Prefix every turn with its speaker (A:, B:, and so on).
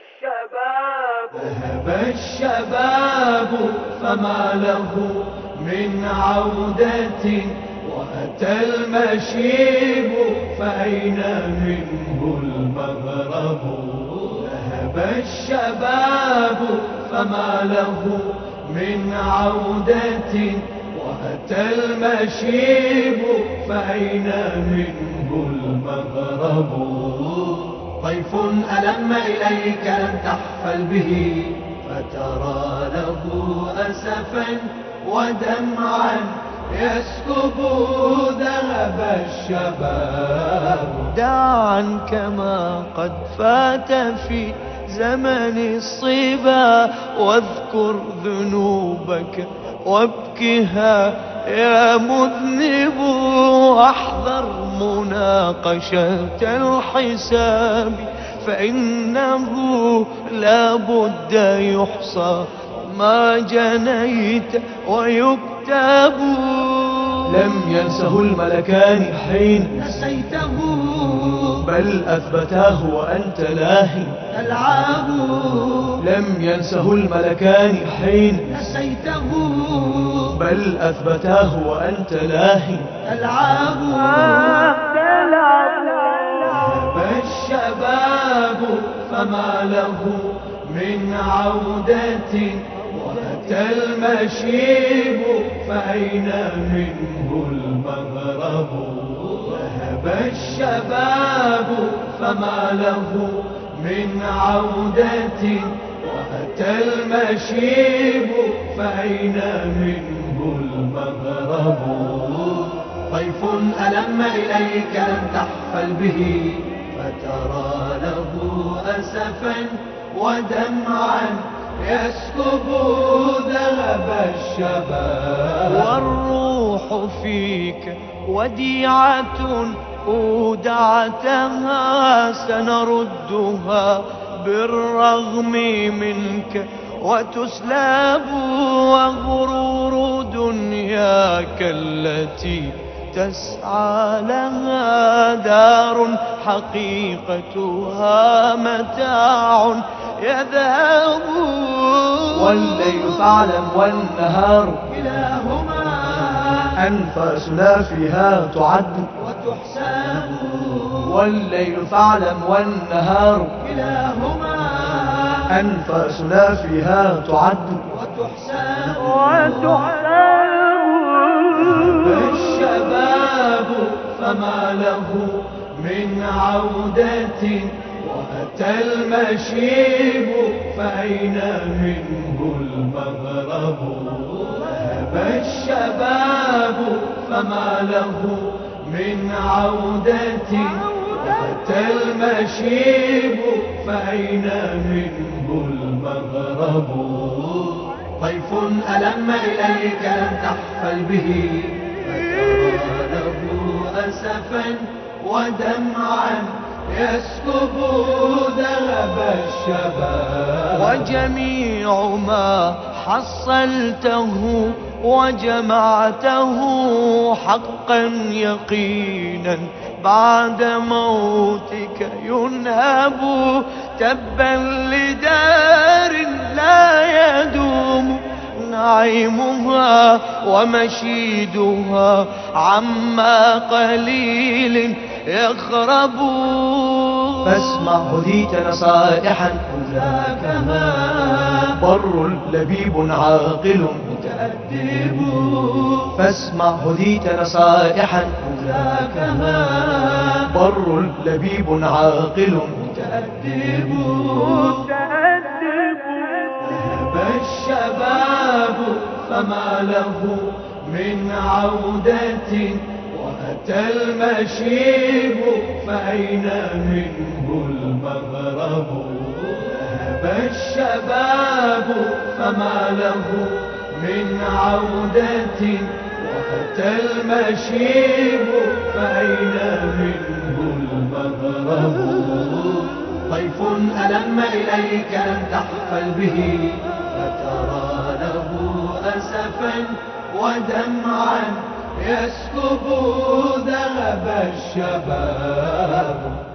A: الشباب. ذهب الشباب فما له من عودة وأتى المشيب فأين منه المغرب؟ ذهب الشباب فما له من عودة وأتى المشيب فأين منه المغرب؟ ضيف ألم إليك لم تحفل به فترى له أسفا ودمعا يسكب ذهب الشباب
B: دعا كما قد فات في زمن الصبا واذكر ذنوبك وابكها يا مذنب واحذر مناقشة الحساب فإنه لا بد يحصى ما جنيت ويكتب
A: لم ينسه الملكان حين
B: نسيته.
A: بل أثبتاه وأنت لاهي
B: تلعب
A: لم ينسه الملكان حين
B: نسيته.
A: بل أثبتاه وأنت لاهي.
B: تلعب
A: فالشباب فما له من عودة وأتى المشيب فأين منه المغرب؟ ذهب الشباب فما له من عودة وأتى المشيب فأين منه المغرب ضيف ألم إليك لم تحفل به فترى له أسفا ودمعا يسكب ذهب الشباب.
B: والروح فيك وديعة أودعتها سنردها بالرغم منك وتسلب دنياك التي تسعى لها دار حقيقتها متاع يذهب.
A: والليل فاعلم والنهار
B: كلاهما
A: أنفاسنا فيها تعد.
B: وتحسب.
A: والليل فاعلم والنهار
B: كلاهما
A: أنفاسنا فيها تعد.
B: وتحسب.
A: فالشباب فما له من عودة وأتى المشيب فأين منه المغرب؟ ذهب الشباب فما له من عودة وأتى المشيب فأين منه المغرب؟ ضيف ألم إليك لم تحفل به فترى له أسفا ودمعا يسكب ذهب الشباب
B: وجميع ما حصلته وجمعته حقا يقينا بعد موتك ينهب تبا لدار نعيمها ومشيدها عما قليل يخرب
A: فاسمع هديت نصائحا
B: ذاك ما.
A: بر لبيب عاقل
B: متأدب.
A: فاسمع هديت نصائحا
B: ذاك ما.
A: بر لبيب عاقل
B: متأدب.
A: فما له من عودة وأتى المشيب فأين منه المغرب؟ ذهب الشباب فما له من عودة وأتى المشيب فأين منه المغرب؟ ضيف ألم إليك لم تحفل به فترى أسفا ودمعا يسكب ذهب الشباب.